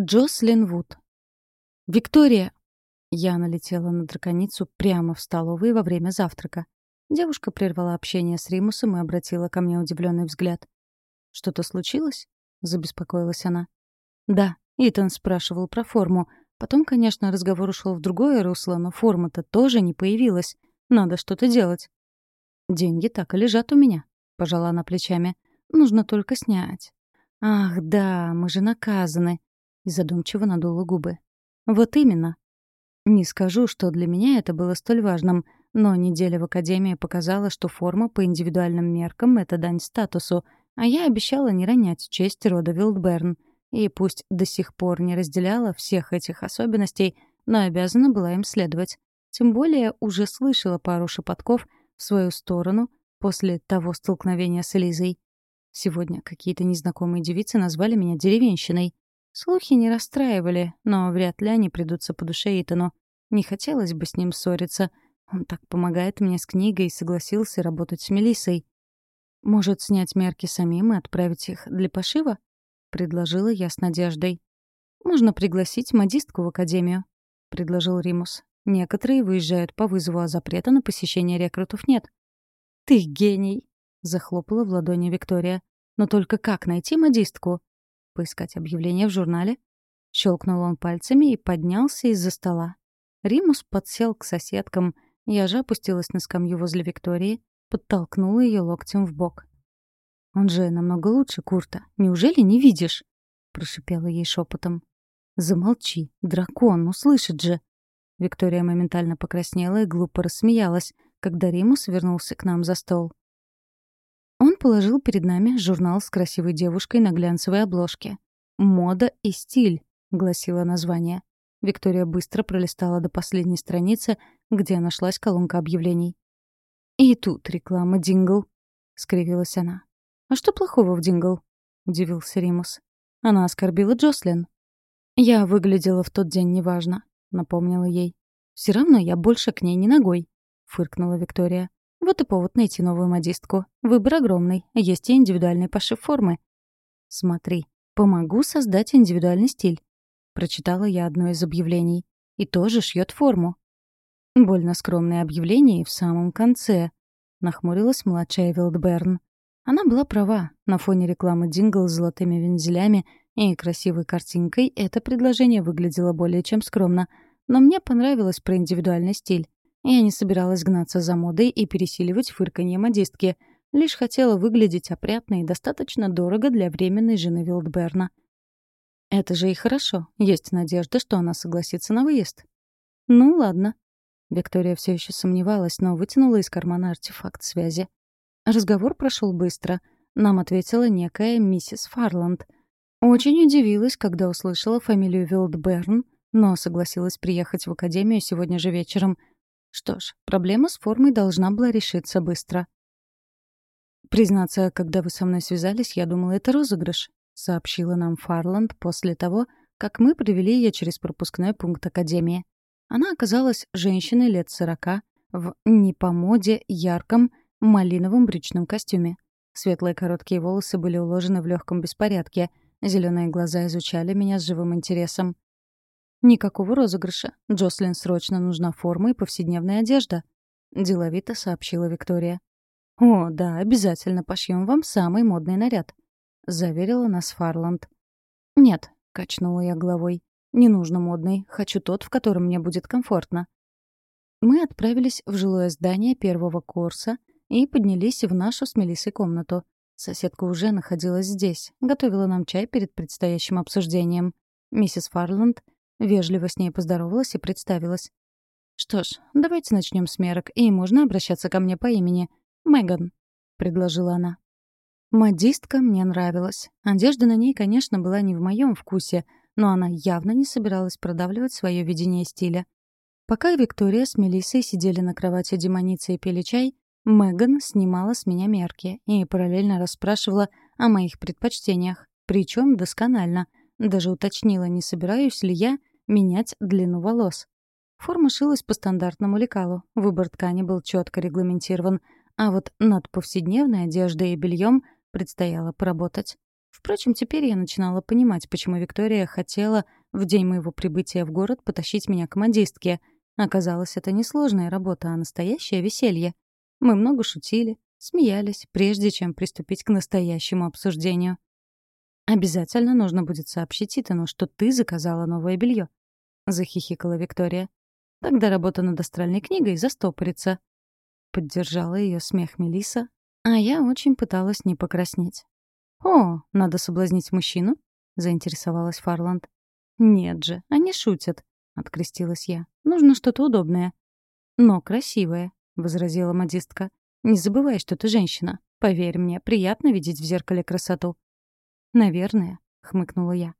Джослин Вуд. «Виктория!» Я налетела на драконицу прямо в столовой во время завтрака. Девушка прервала общение с Римусом и обратила ко мне удивленный взгляд. «Что-то случилось?» — забеспокоилась она. «Да», — Итан спрашивал про форму. Потом, конечно, разговор ушел в другое русло, но форма-то тоже не появилась. Надо что-то делать. «Деньги так и лежат у меня», — пожала она плечами. «Нужно только снять». «Ах, да, мы же наказаны и задумчиво надула губы. «Вот именно. Не скажу, что для меня это было столь важным, но неделя в академии показала, что форма по индивидуальным меркам — это дань статусу, а я обещала не ронять честь рода Вилдберн. И пусть до сих пор не разделяла всех этих особенностей, но обязана была им следовать. Тем более уже слышала пару шепотков в свою сторону после того столкновения с Элизой. Сегодня какие-то незнакомые девицы назвали меня деревенщиной. Слухи не расстраивали, но вряд ли они придутся по душе Итану. Не хотелось бы с ним ссориться. Он так помогает мне с книгой и согласился работать с Мелиссой. «Может, снять мерки самим и отправить их для пошива?» — предложила я с надеждой. «Можно пригласить модистку в академию», — предложил Римус. «Некоторые выезжают по вызову, а запрета на посещение рекрутов нет». «Ты гений!» — захлопала в ладони Виктория. «Но только как найти модистку?» Поискать объявление в журнале. Щелкнул он пальцами и поднялся из-за стола. Римус подсел к соседкам. Я же опустилась на скамью возле Виктории, подтолкнула ее локтем в бок. «Он же намного лучше Курта. Неужели не видишь?» — прошипела ей шепотом. «Замолчи, дракон, услышит же!» Виктория моментально покраснела и глупо рассмеялась, когда Римус вернулся к нам за стол. Он положил перед нами журнал с красивой девушкой на глянцевой обложке. «Мода и стиль», — гласило название. Виктория быстро пролистала до последней страницы, где нашлась колонка объявлений. «И тут реклама Дингл», — скривилась она. «А что плохого в Дингл?» — удивился Римус. Она оскорбила Джослин. «Я выглядела в тот день неважно», — напомнила ей. «Все равно я больше к ней не ногой», — фыркнула Виктория. Вот и повод найти новую модистку. Выбор огромный, есть и индивидуальный пошив формы. Смотри, помогу создать индивидуальный стиль. Прочитала я одно из объявлений. И тоже шьет форму. Больно скромное объявление и в самом конце. Нахмурилась младшая Вилдберн. Она была права. На фоне рекламы Дингл с золотыми вензелями и красивой картинкой это предложение выглядело более чем скромно. Но мне понравилось про индивидуальный стиль. Я не собиралась гнаться за модой и пересиливать фырканье модистки. Лишь хотела выглядеть опрятно и достаточно дорого для временной жены Вилдберна. Это же и хорошо. Есть надежда, что она согласится на выезд. Ну, ладно. Виктория все еще сомневалась, но вытянула из кармана артефакт связи. Разговор прошел быстро. Нам ответила некая миссис Фарланд. Очень удивилась, когда услышала фамилию Вилдберн, но согласилась приехать в академию сегодня же вечером — что ж, проблема с формой должна была решиться быстро. «Признаться, когда вы со мной связались, я думала, это розыгрыш», — сообщила нам Фарланд после того, как мы провели ее через пропускной пункт Академии. Она оказалась женщиной лет сорока, в не по моде ярком малиновом брючном костюме. Светлые короткие волосы были уложены в легком беспорядке, зеленые глаза изучали меня с живым интересом. «Никакого розыгрыша. Джослин срочно нужна форма и повседневная одежда», — деловито сообщила Виктория. «О, да, обязательно пошьем вам самый модный наряд», — заверила нас Фарланд. «Нет», — качнула я головой, — «не нужно модный. Хочу тот, в котором мне будет комфортно». Мы отправились в жилое здание первого курса и поднялись в нашу с Мелиссой комнату. Соседка уже находилась здесь, готовила нам чай перед предстоящим обсуждением. Миссис Фарланд — Вежливо с ней поздоровалась и представилась. «Что ж, давайте начнем с мерок, и можно обращаться ко мне по имени. Меган», — предложила она. Модистка мне нравилась. Одежда на ней, конечно, была не в моем вкусе, но она явно не собиралась продавливать свое видение стиля. Пока Виктория с Мелиссой сидели на кровати демоницы и пили чай, Меган снимала с меня мерки и параллельно расспрашивала о моих предпочтениях, причем досконально. Даже уточнила, не собираюсь ли я менять длину волос. Форма шилась по стандартному лекалу, выбор ткани был четко регламентирован, а вот над повседневной одеждой и бельем предстояло поработать. Впрочем, теперь я начинала понимать, почему Виктория хотела в день моего прибытия в город потащить меня к модистке. Оказалось, это не сложная работа, а настоящее веселье. Мы много шутили, смеялись, прежде чем приступить к настоящему обсуждению. «Обязательно нужно будет сообщить Итану, что ты заказала новое белье», — захихикала Виктория. «Тогда работа над астральной книгой застопорится». Поддержала ее смех Мелиса, а я очень пыталась не покраснеть. «О, надо соблазнить мужчину?» — заинтересовалась Фарланд. «Нет же, они шутят», — открестилась я. «Нужно что-то удобное». «Но красивое», — возразила модистка. «Не забывай, что ты женщина. Поверь мне, приятно видеть в зеркале красоту». «Наверное», — хмыкнула я.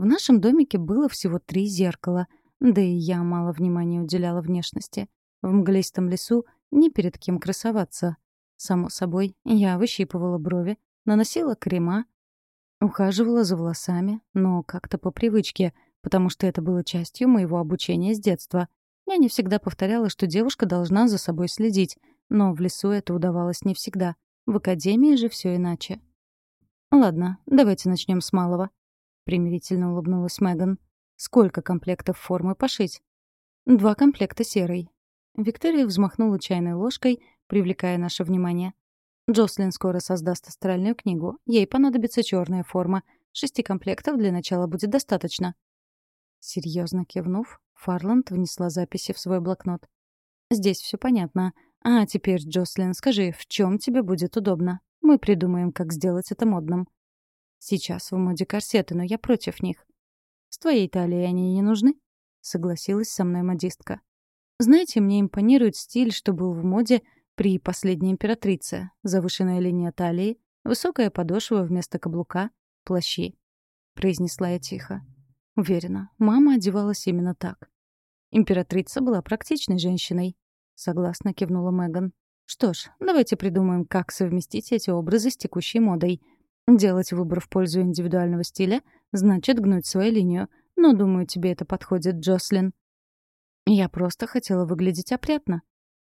В нашем домике было всего три зеркала, да и я мало внимания уделяла внешности. В мглистом лесу ни перед кем красоваться. Само собой, я выщипывала брови, наносила крема, ухаживала за волосами, но как-то по привычке, потому что это было частью моего обучения с детства. Я не всегда повторяла, что девушка должна за собой следить, но в лесу это удавалось не всегда. В академии же все иначе. «Ладно, давайте начнем с малого», — примирительно улыбнулась Меган. «Сколько комплектов формы пошить?» «Два комплекта серой». Виктория взмахнула чайной ложкой, привлекая наше внимание. Джослин скоро создаст астральную книгу. Ей понадобится черная форма. Шести комплектов для начала будет достаточно. Серьезно кивнув, Фарланд внесла записи в свой блокнот. «Здесь все понятно. А теперь, Джослин, скажи, в чем тебе будет удобно? Мы придумаем, как сделать это модным». «Сейчас в моде корсеты, но я против них». «С твоей талией они не нужны?» — согласилась со мной модистка. «Знаете, мне импонирует стиль, что был в моде — при последней императрице завышенная линия талии, высокая подошва вместо каблука, плащи. Произнесла я тихо. Уверена, мама одевалась именно так. Императрица была практичной женщиной. Согласно кивнула Меган. Что ж, давайте придумаем, как совместить эти образы с текущей модой. Делать выбор в пользу индивидуального стиля значит гнуть свою линию. Но, думаю, тебе это подходит, Джослин. Я просто хотела выглядеть опрятно,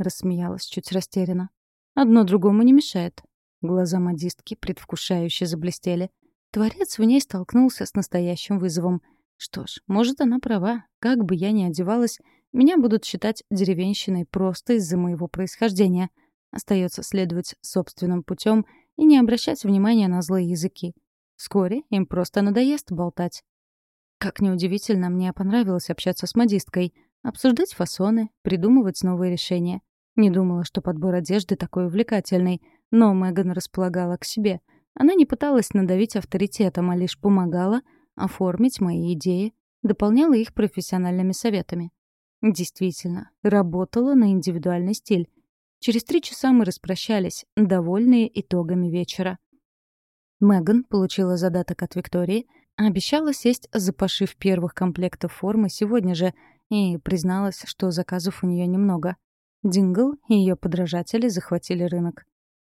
Рассмеялась чуть растерянно. «Одно другому не мешает». Глаза модистки предвкушающе заблестели. Творец в ней столкнулся с настоящим вызовом. Что ж, может, она права. Как бы я ни одевалась, меня будут считать деревенщиной просто из-за моего происхождения. Остается следовать собственным путем и не обращать внимания на злые языки. Вскоре им просто надоест болтать. Как неудивительно, мне понравилось общаться с модисткой, обсуждать фасоны, придумывать новые решения. Не думала, что подбор одежды такой увлекательный, но Меган располагала к себе. Она не пыталась надавить авторитетом, а лишь помогала оформить мои идеи, дополняла их профессиональными советами. Действительно, работала на индивидуальный стиль. Через три часа мы распрощались, довольные итогами вечера. Меган получила задаток от Виктории, обещала сесть за пошив первых комплектов формы сегодня же и призналась, что заказов у нее немного. Дингл и ее подражатели захватили рынок.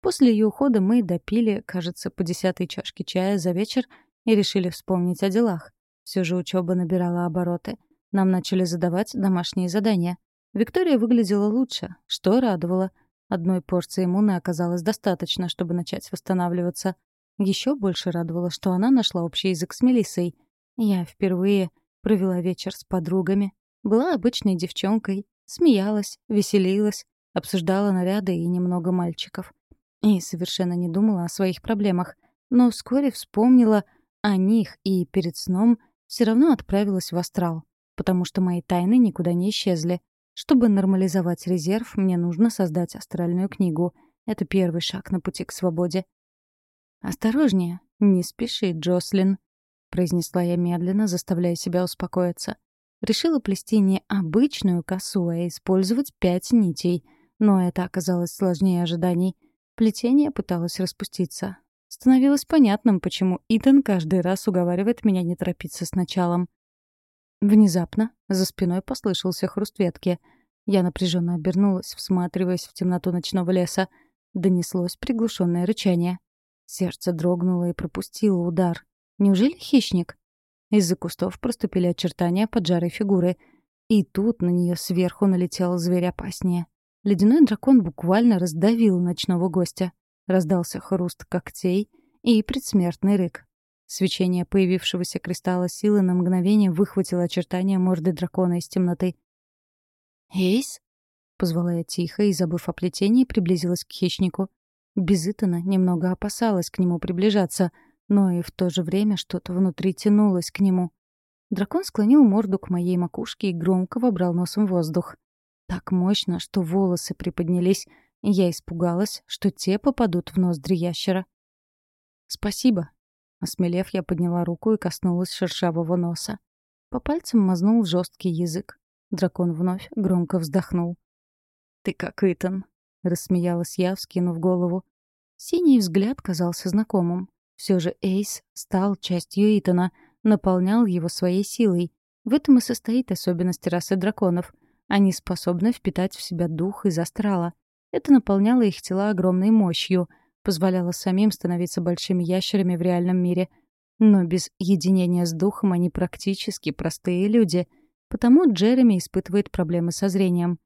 После ее ухода мы допили, кажется, по десятой чашке чая за вечер и решили вспомнить о делах. Все же учеба набирала обороты. Нам начали задавать домашние задания. Виктория выглядела лучше, что радовало. Одной порции иммуны оказалось достаточно, чтобы начать восстанавливаться. Еще больше радовало, что она нашла общий язык с Мелиссой. Я впервые провела вечер с подругами, была обычной девчонкой, Смеялась, веселилась, обсуждала наряды и немного мальчиков. И совершенно не думала о своих проблемах. Но вскоре вспомнила о них и перед сном все равно отправилась в астрал, потому что мои тайны никуда не исчезли. Чтобы нормализовать резерв, мне нужно создать астральную книгу. Это первый шаг на пути к свободе. «Осторожнее, не спеши, Джослин», — произнесла я медленно, заставляя себя успокоиться. Решила плести не обычную косу, а использовать пять нитей. Но это оказалось сложнее ожиданий. Плетение пыталось распуститься. Становилось понятным, почему Итан каждый раз уговаривает меня не торопиться с началом. Внезапно за спиной послышался хруст ветки. Я напряженно обернулась, всматриваясь в темноту ночного леса. Донеслось приглушенное рычание. Сердце дрогнуло и пропустило удар. Неужели хищник? Из-за кустов проступили очертания поджарой фигуры. И тут на нее сверху налетел зверь опаснее. Ледяной дракон буквально раздавил ночного гостя. Раздался хруст когтей и предсмертный рык. Свечение появившегося кристалла силы на мгновение выхватило очертания морды дракона из темноты. «Эйс?» — позвала я тихо и, забыв о плетении, приблизилась к хищнику. Безытана немного опасалась к нему приближаться, но и в то же время что-то внутри тянулось к нему. Дракон склонил морду к моей макушке и громко вобрал носом воздух. Так мощно, что волосы приподнялись, и я испугалась, что те попадут в ноздри ящера. «Спасибо», Осмелев, я подняла руку и коснулась шершавого носа. По пальцам мазнул жесткий язык. Дракон вновь громко вздохнул. «Ты как Итан», — рассмеялась я, вскинув голову. Синий взгляд казался знакомым. Все же Эйс стал частью Итана, наполнял его своей силой. В этом и состоит особенность расы драконов. Они способны впитать в себя дух из астрала. Это наполняло их тела огромной мощью — позволяло самим становиться большими ящерами в реальном мире. Но без единения с духом они практически простые люди, потому Джереми испытывает проблемы со зрением.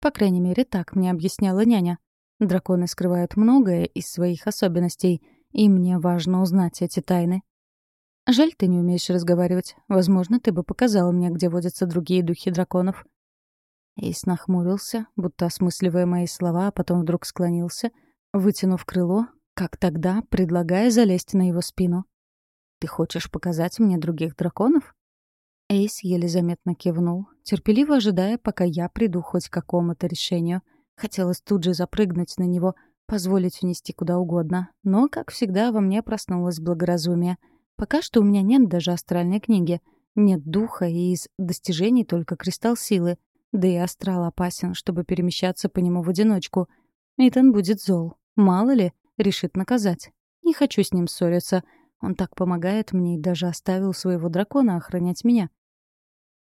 По крайней мере, так мне объясняла няня. Драконы скрывают многое из своих особенностей, и мне важно узнать эти тайны. Жаль, ты не умеешь разговаривать. Возможно, ты бы показала мне, где водятся другие духи драконов. Эйс нахмурился, будто осмысливая мои слова, а потом вдруг склонился — вытянув крыло, как тогда, предлагая залезть на его спину. «Ты хочешь показать мне других драконов?» Эйс еле заметно кивнул, терпеливо ожидая, пока я приду хоть к какому-то решению. Хотелось тут же запрыгнуть на него, позволить унести куда угодно. Но, как всегда, во мне проснулось благоразумие. Пока что у меня нет даже астральной книги. Нет духа, и из достижений только кристалл силы. Да и астрал опасен, чтобы перемещаться по нему в одиночку. Итан будет зол. Мало ли, решит наказать. Не хочу с ним ссориться. Он так помогает мне и даже оставил своего дракона охранять меня.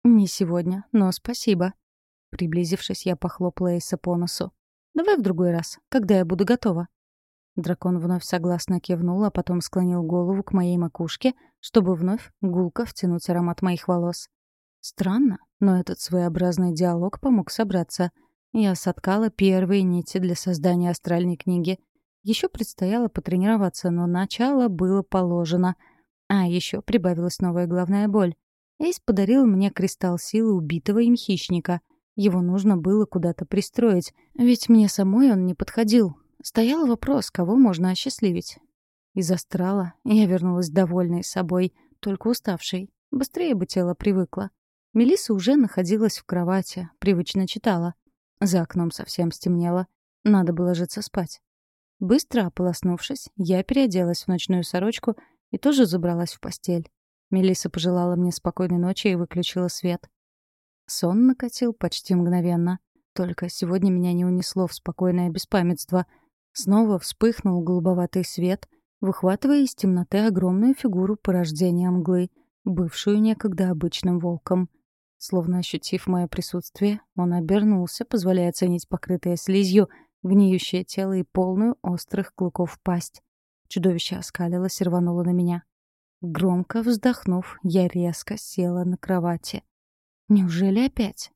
«Не сегодня, но спасибо». Приблизившись, я похлопала Эйса по носу. «Давай в другой раз, когда я буду готова». Дракон вновь согласно кивнул, а потом склонил голову к моей макушке, чтобы вновь гулко втянуть аромат моих волос. Странно, но этот своеобразный диалог помог собраться — я соткала первые нити для создания астральной книги. Еще предстояло потренироваться, но начало было положено. А еще прибавилась новая главная боль. Эйс подарил мне кристалл силы убитого им хищника. Его нужно было куда-то пристроить, ведь мне самой он не подходил. Стоял вопрос, кого можно осчастливить. Из астрала я вернулась довольной собой, только уставшей. Быстрее бы тело привыкло. Мелисса уже находилась в кровати, привычно читала. За окном совсем стемнело. Надо было ложиться спать. Быстро ополоснувшись, я переоделась в ночную сорочку и тоже забралась в постель. Мелисса пожелала мне спокойной ночи и выключила свет. Сон накатил почти мгновенно. Только сегодня меня не унесло в спокойное беспамятство. Снова вспыхнул голубоватый свет, выхватывая из темноты огромную фигуру порождения мглы, бывшую некогда обычным волком. Словно ощутив мое присутствие, он обернулся, позволяя оценить покрытое слизью, гниющее тело и полную острых клыков пасть. Чудовище оскалилось и рвануло на меня. Громко вздохнув, я резко села на кровати. Неужели опять?